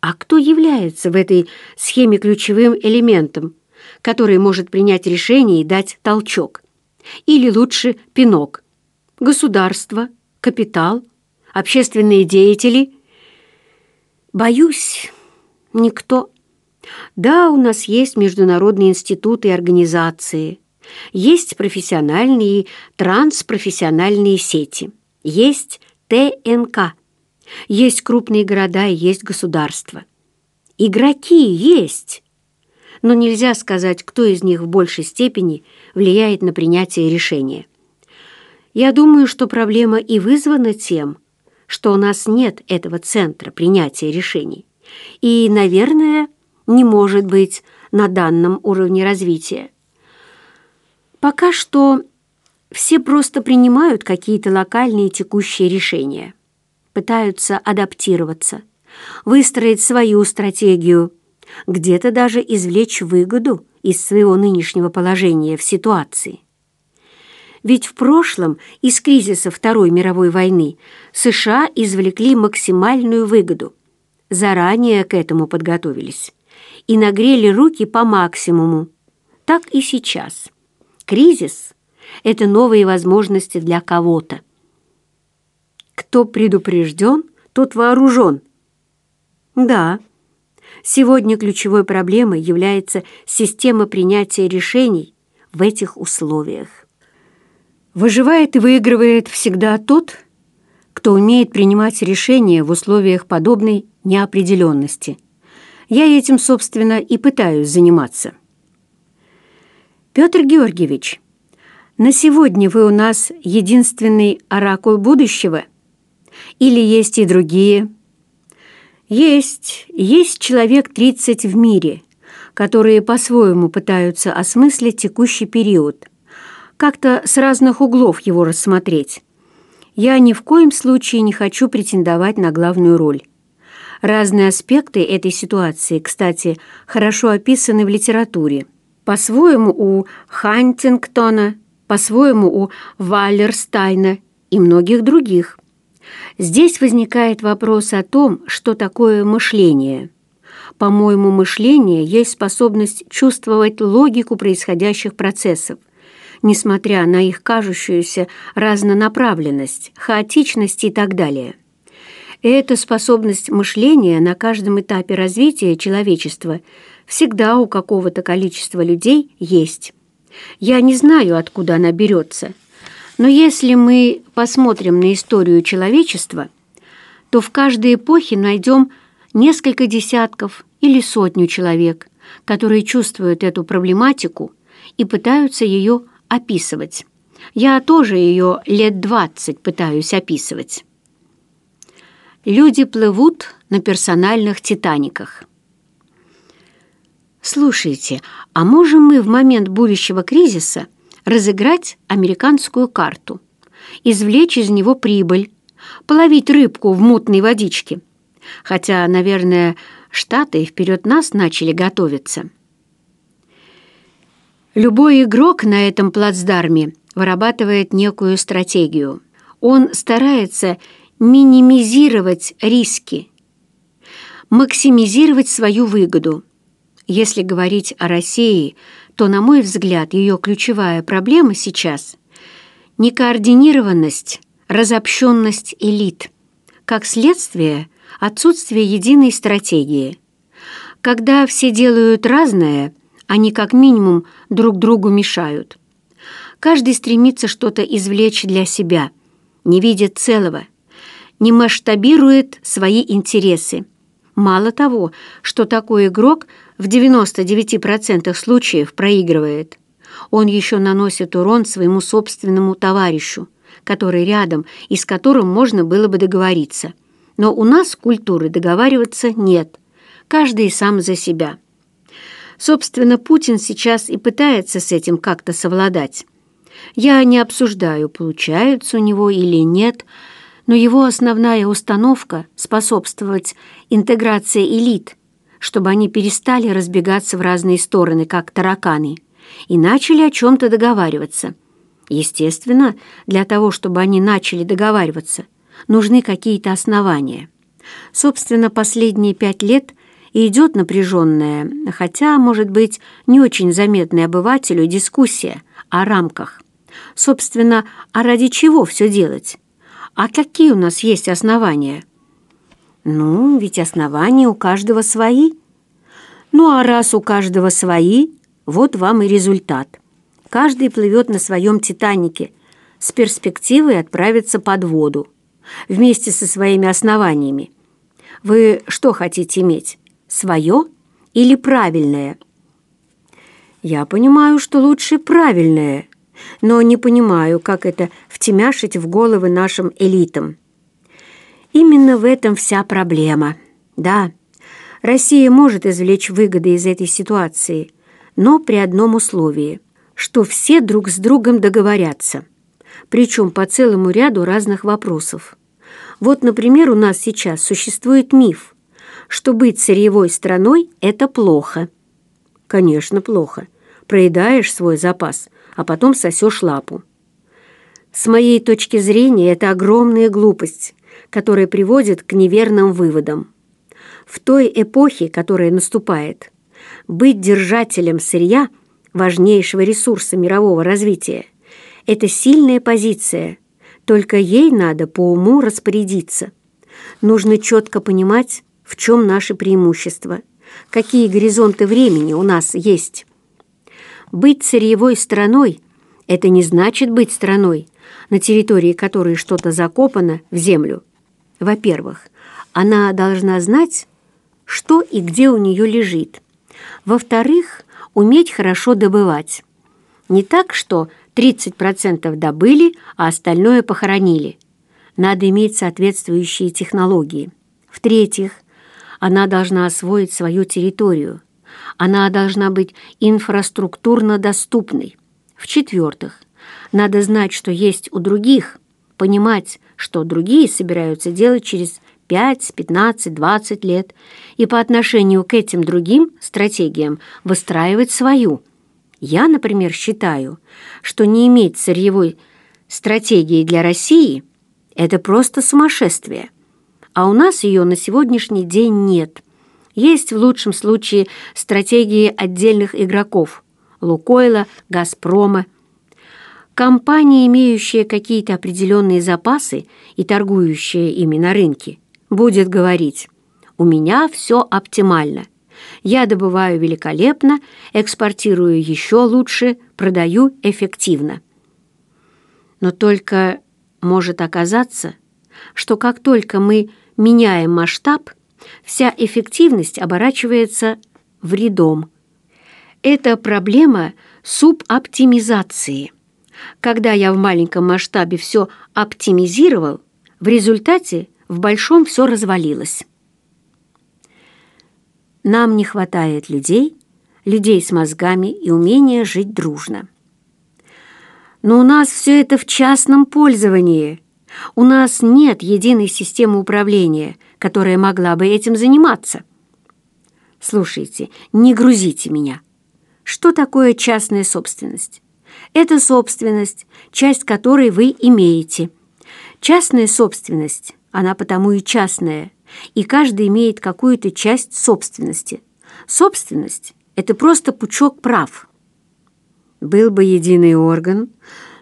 А кто является в этой схеме ключевым элементом, который может принять решение и дать толчок? Или лучше пинок? Государство, капитал, общественные деятели? Боюсь, никто. Да, у нас есть международные институты и организации, есть профессиональные и транспрофессиональные сети, есть ТНК, есть крупные города и есть государства. Игроки есть, но нельзя сказать, кто из них в большей степени влияет на принятие решения. Я думаю, что проблема и вызвана тем, что у нас нет этого центра принятия решений. И, наверное, не может быть на данном уровне развития. Пока что все просто принимают какие-то локальные текущие решения, пытаются адаптироваться, выстроить свою стратегию, где-то даже извлечь выгоду из своего нынешнего положения в ситуации. Ведь в прошлом из кризиса Второй мировой войны США извлекли максимальную выгоду, заранее к этому подготовились и нагрели руки по максимуму. Так и сейчас. Кризис — это новые возможности для кого-то. Кто предупрежден, тот вооружен. Да, сегодня ключевой проблемой является система принятия решений в этих условиях. Выживает и выигрывает всегда тот, кто умеет принимать решения в условиях подобной неопределенности – я этим, собственно, и пытаюсь заниматься. Петр Георгиевич, на сегодня вы у нас единственный оракул будущего? Или есть и другие? Есть, есть человек 30 в мире, которые по-своему пытаются осмыслить текущий период, как-то с разных углов его рассмотреть. Я ни в коем случае не хочу претендовать на главную роль. Разные аспекты этой ситуации, кстати, хорошо описаны в литературе. По-своему у Хантингтона, по-своему у Валерстайна и многих других. Здесь возникает вопрос о том, что такое мышление. По-моему, мышление есть способность чувствовать логику происходящих процессов, несмотря на их кажущуюся разнонаправленность, хаотичность и так далее. Эта способность мышления на каждом этапе развития человечества всегда у какого-то количества людей есть. Я не знаю, откуда она берется, но если мы посмотрим на историю человечества, то в каждой эпохе найдем несколько десятков или сотню человек, которые чувствуют эту проблематику и пытаются ее описывать. Я тоже ее лет двадцать пытаюсь описывать. Люди плывут на персональных «Титаниках». Слушайте, а можем мы в момент будущего кризиса разыграть американскую карту, извлечь из него прибыль, половить рыбку в мутной водичке? Хотя, наверное, Штаты вперед нас начали готовиться. Любой игрок на этом плацдарме вырабатывает некую стратегию. Он старается минимизировать риски, максимизировать свою выгоду. Если говорить о России, то, на мой взгляд, ее ключевая проблема сейчас – некоординированность, разобщенность элит, как следствие – отсутствие единой стратегии. Когда все делают разное, они как минимум друг другу мешают. Каждый стремится что-то извлечь для себя, не видит целого – не масштабирует свои интересы. Мало того, что такой игрок в 99% случаев проигрывает, он еще наносит урон своему собственному товарищу, который рядом и с которым можно было бы договориться. Но у нас культуры договариваться нет. Каждый сам за себя. Собственно, Путин сейчас и пытается с этим как-то совладать. Я не обсуждаю, получается у него или нет, но его основная установка — способствовать интеграции элит, чтобы они перестали разбегаться в разные стороны, как тараканы, и начали о чем-то договариваться. Естественно, для того, чтобы они начали договариваться, нужны какие-то основания. Собственно, последние пять лет и идет напряженная, хотя, может быть, не очень заметная обывателю дискуссия о рамках. Собственно, а ради чего все делать? А какие у нас есть основания? Ну, ведь основания у каждого свои. Ну, а раз у каждого свои, вот вам и результат. Каждый плывет на своем «Титанике» с перспективой отправиться под воду вместе со своими основаниями. Вы что хотите иметь? Свое или правильное? Я понимаю, что лучше правильное, но не понимаю, как это втемяшить в головы нашим элитам. Именно в этом вся проблема. Да, Россия может извлечь выгоды из этой ситуации, но при одном условии, что все друг с другом договорятся, причем по целому ряду разных вопросов. Вот, например, у нас сейчас существует миф, что быть сырьевой страной – это плохо. Конечно, плохо. Проедаешь свой запас, а потом сосешь лапу. С моей точки зрения, это огромная глупость, которая приводит к неверным выводам. В той эпохе, которая наступает, быть держателем сырья, важнейшего ресурса мирового развития, это сильная позиция – только ей надо по уму распорядиться. Нужно четко понимать, в чем наши преимущества, какие горизонты времени у нас есть. Быть сырьевой страной – это не значит быть страной, на территории которой что-то закопано в землю. Во-первых, она должна знать, что и где у нее лежит. Во-вторых, уметь хорошо добывать. Не так, что 30% добыли, а остальное похоронили. Надо иметь соответствующие технологии. В-третьих, она должна освоить свою территорию. Она должна быть инфраструктурно доступной. В-четвертых, надо знать, что есть у других, понимать, что другие собираются делать через 5, 15, 20 лет, и по отношению к этим другим стратегиям выстраивать свою – я, например, считаю, что не иметь сырьевой стратегии для России – это просто сумасшествие. А у нас ее на сегодняшний день нет. Есть в лучшем случае стратегии отдельных игроков – Лукойла, Газпрома. Компании, имеющие какие-то определенные запасы и торгующие ими на рынке, будет говорить «У меня все оптимально». Я добываю великолепно, экспортирую еще лучше, продаю эффективно. Но только может оказаться, что как только мы меняем масштаб, вся эффективность оборачивается вредом. Это проблема субоптимизации. Когда я в маленьком масштабе все оптимизировал, в результате в большом все развалилось. Нам не хватает людей, людей с мозгами и умения жить дружно. Но у нас все это в частном пользовании. У нас нет единой системы управления, которая могла бы этим заниматься. Слушайте, не грузите меня. Что такое частная собственность? Это собственность, часть которой вы имеете. Частная собственность, она потому и частная – и каждый имеет какую-то часть собственности. Собственность – это просто пучок прав. Был бы единый орган,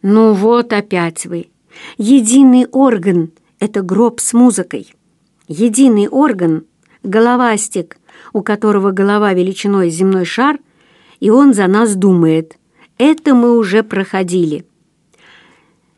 ну вот опять вы. Единый орган – это гроб с музыкой. Единый орган – головастик, у которого голова величиной земной шар, и он за нас думает. Это мы уже проходили.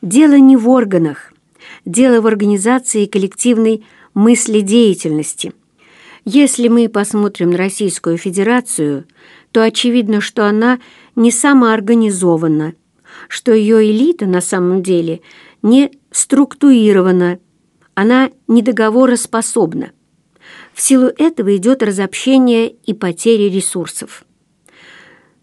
Дело не в органах, дело в организации коллективной мыследеятельности. Если мы посмотрим на Российскую Федерацию, то очевидно, что она не самоорганизована, что ее элита на самом деле не структурирована, она недоговороспособна. В силу этого идет разобщение и потеря ресурсов.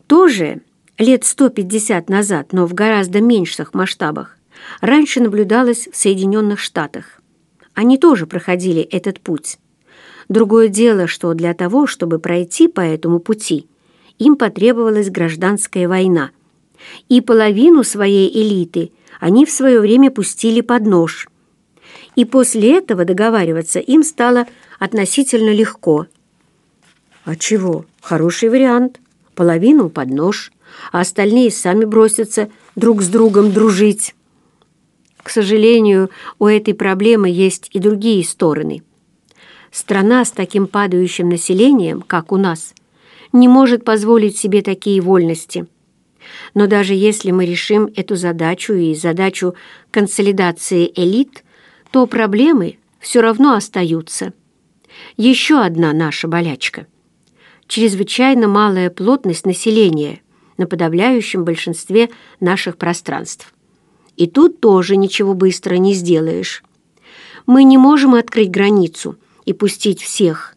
Тоже лет 150 назад, но в гораздо меньших масштабах, раньше наблюдалось в Соединенных Штатах. Они тоже проходили этот путь. Другое дело, что для того, чтобы пройти по этому пути, им потребовалась гражданская война. И половину своей элиты они в свое время пустили под нож. И после этого договариваться им стало относительно легко. А чего? Хороший вариант. Половину под нож, а остальные сами бросятся друг с другом дружить. К сожалению, у этой проблемы есть и другие стороны. Страна с таким падающим населением, как у нас, не может позволить себе такие вольности. Но даже если мы решим эту задачу и задачу консолидации элит, то проблемы все равно остаются. Еще одна наша болячка. Чрезвычайно малая плотность населения на подавляющем большинстве наших пространств. И тут тоже ничего быстро не сделаешь. Мы не можем открыть границу – и пустить всех,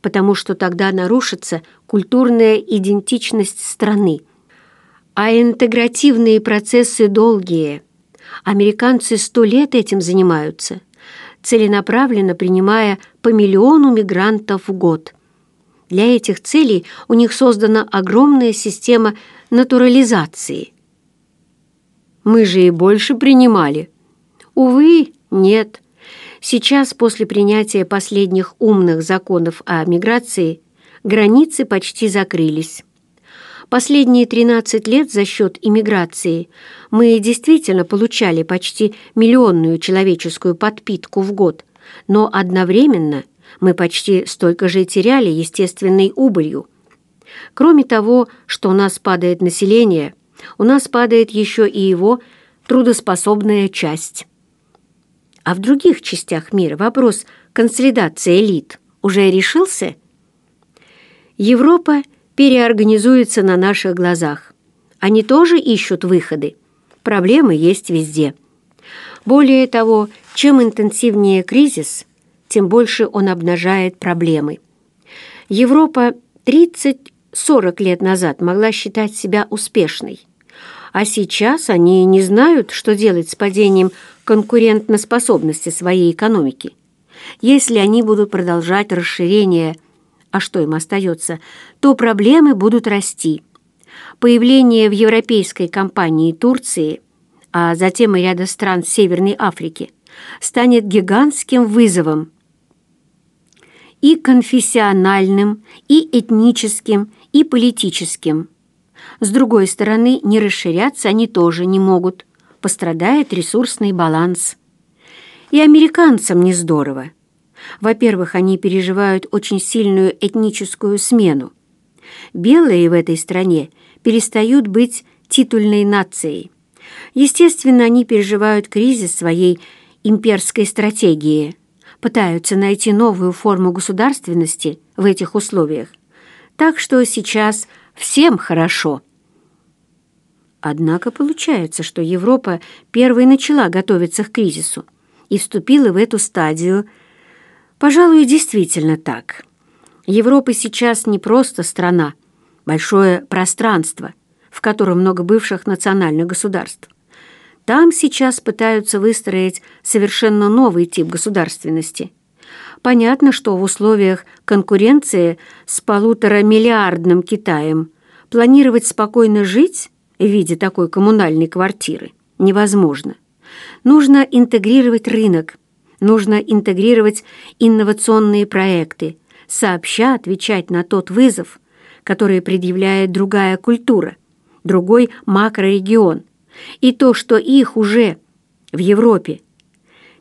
потому что тогда нарушится культурная идентичность страны. А интегративные процессы долгие. Американцы сто лет этим занимаются, целенаправленно принимая по миллиону мигрантов в год. Для этих целей у них создана огромная система натурализации. Мы же и больше принимали. Увы, нет. Сейчас, после принятия последних умных законов о миграции, границы почти закрылись. Последние 13 лет за счет иммиграции мы действительно получали почти миллионную человеческую подпитку в год, но одновременно мы почти столько же теряли естественной убылью. Кроме того, что у нас падает население, у нас падает еще и его трудоспособная часть. А в других частях мира вопрос консолидации элит уже решился? Европа переорганизуется на наших глазах. Они тоже ищут выходы. Проблемы есть везде. Более того, чем интенсивнее кризис, тем больше он обнажает проблемы. Европа 30-40 лет назад могла считать себя успешной, а сейчас они не знают, что делать с падением конкурентоспособности своей экономики. Если они будут продолжать расширение, а что им остается, то проблемы будут расти. Появление в европейской компании Турции, а затем и ряда стран Северной Африки, станет гигантским вызовом и конфессиональным, и этническим, и политическим. С другой стороны, не расширяться они тоже не могут – пострадает ресурсный баланс. И американцам не здорово. Во-первых, они переживают очень сильную этническую смену. Белые в этой стране перестают быть титульной нацией. Естественно, они переживают кризис своей имперской стратегии, пытаются найти новую форму государственности в этих условиях. Так что сейчас всем хорошо. Однако получается, что Европа первой начала готовиться к кризису и вступила в эту стадию. Пожалуй, действительно так. Европа сейчас не просто страна, большое пространство, в котором много бывших национальных государств. Там сейчас пытаются выстроить совершенно новый тип государственности. Понятно, что в условиях конкуренции с полуторамиллиардным Китаем планировать спокойно жить в виде такой коммунальной квартиры невозможно. Нужно интегрировать рынок, нужно интегрировать инновационные проекты, сообща отвечать на тот вызов, который предъявляет другая культура, другой макрорегион. И то, что их уже в Европе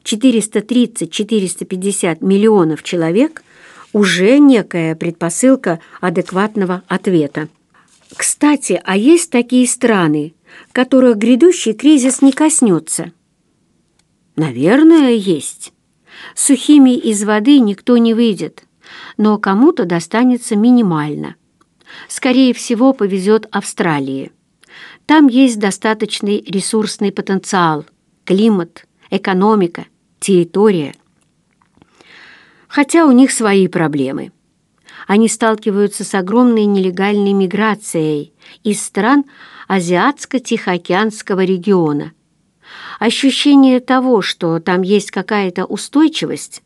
430-450 миллионов человек, уже некая предпосылка адекватного ответа. Кстати, а есть такие страны, которых грядущий кризис не коснется? Наверное, есть. Сухими из воды никто не выйдет, но кому-то достанется минимально. Скорее всего, повезет Австралии. Там есть достаточный ресурсный потенциал, климат, экономика, территория. Хотя у них свои проблемы – они сталкиваются с огромной нелегальной миграцией из стран Азиатско-Тихоокеанского региона. Ощущение того, что там есть какая-то устойчивость,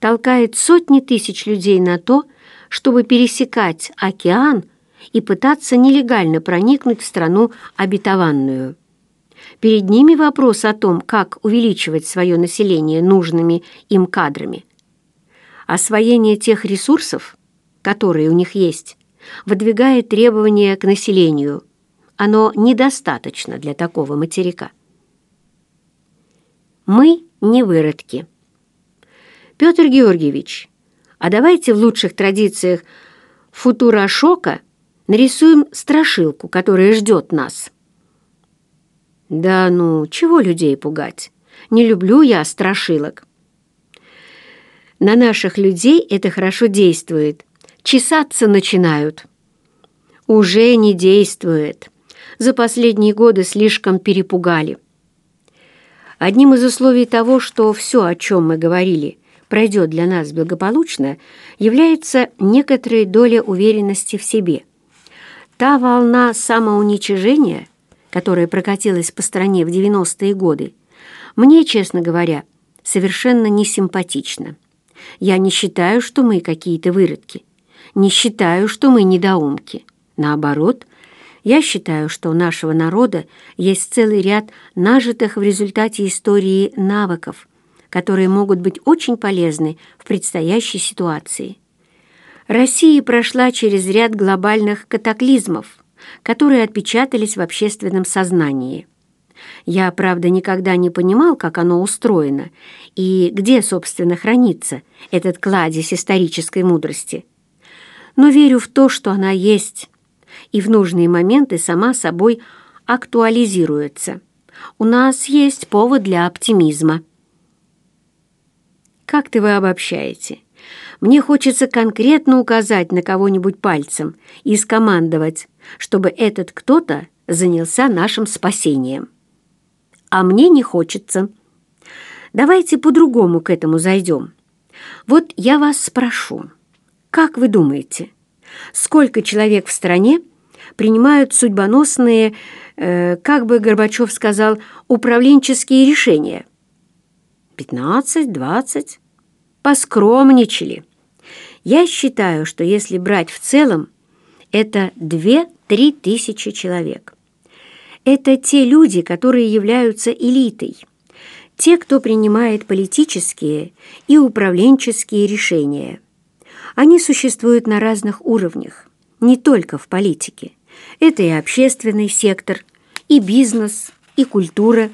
толкает сотни тысяч людей на то, чтобы пересекать океан и пытаться нелегально проникнуть в страну обетованную. Перед ними вопрос о том, как увеличивать свое население нужными им кадрами. Освоение тех ресурсов, которые у них есть, выдвигает требования к населению. Оно недостаточно для такого материка. Мы не выродки. Петр Георгиевич, а давайте в лучших традициях футурошока нарисуем страшилку, которая ждет нас. Да ну, чего людей пугать? Не люблю я страшилок. На наших людей это хорошо действует. Чесаться начинают. Уже не действует. За последние годы слишком перепугали. Одним из условий того, что все, о чем мы говорили, пройдет для нас благополучно, является некоторая доля уверенности в себе. Та волна самоуничижения, которая прокатилась по стране в 90-е годы, мне, честно говоря, совершенно не симпатична. Я не считаю, что мы какие-то выродки. Не считаю, что мы недоумки. Наоборот, я считаю, что у нашего народа есть целый ряд нажитых в результате истории навыков, которые могут быть очень полезны в предстоящей ситуации. Россия прошла через ряд глобальных катаклизмов, которые отпечатались в общественном сознании. Я, правда, никогда не понимал, как оно устроено и где, собственно, хранится этот кладезь исторической мудрости. Но верю в то, что она есть, и в нужные моменты сама собой актуализируется. У нас есть повод для оптимизма. Как-то вы обобщаете. Мне хочется конкретно указать на кого-нибудь пальцем и скомандовать, чтобы этот кто-то занялся нашим спасением. А мне не хочется. Давайте по-другому к этому зайдем. Вот я вас спрошу, как вы думаете, сколько человек в стране принимают судьбоносные, э, как бы Горбачев сказал, управленческие решения. Пятнадцать, двадцать. Поскромничали. Я считаю, что если брать в целом, это две-три тысячи человек. Это те люди, которые являются элитой, те, кто принимает политические и управленческие решения. Они существуют на разных уровнях, не только в политике. Это и общественный сектор, и бизнес, и культура.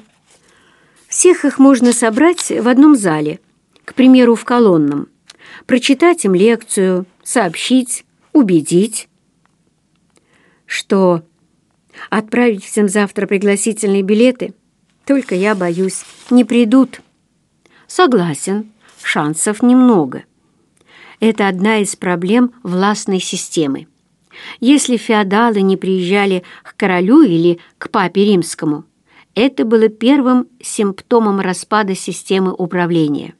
Всех их можно собрать в одном зале, к примеру, в колонном, прочитать им лекцию, сообщить, убедить. Что, отправить всем завтра пригласительные билеты? Только я боюсь, не придут. Согласен, шансов немного. Это одна из проблем властной системы. Если феодалы не приезжали к королю или к папе римскому, это было первым симптомом распада системы управления.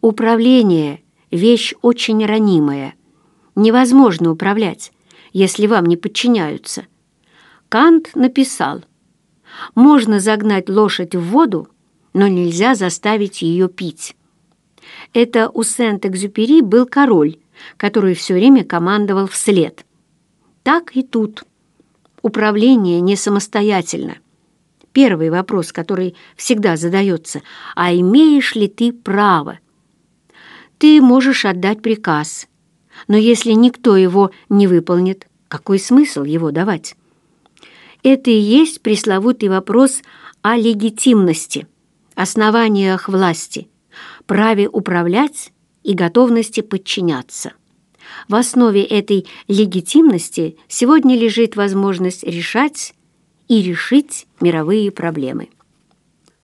Управление – вещь очень ранимая. Невозможно управлять, если вам не подчиняются. Кант написал, «Можно загнать лошадь в воду, но нельзя заставить ее пить». Это у Сент-Экзюпери был король, который все время командовал вслед – так и тут. Управление не самостоятельно. Первый вопрос, который всегда задается, а имеешь ли ты право? Ты можешь отдать приказ, но если никто его не выполнит, какой смысл его давать? Это и есть пресловутый вопрос о легитимности, основаниях власти, праве управлять и готовности подчиняться. В основе этой легитимности сегодня лежит возможность решать и решить мировые проблемы.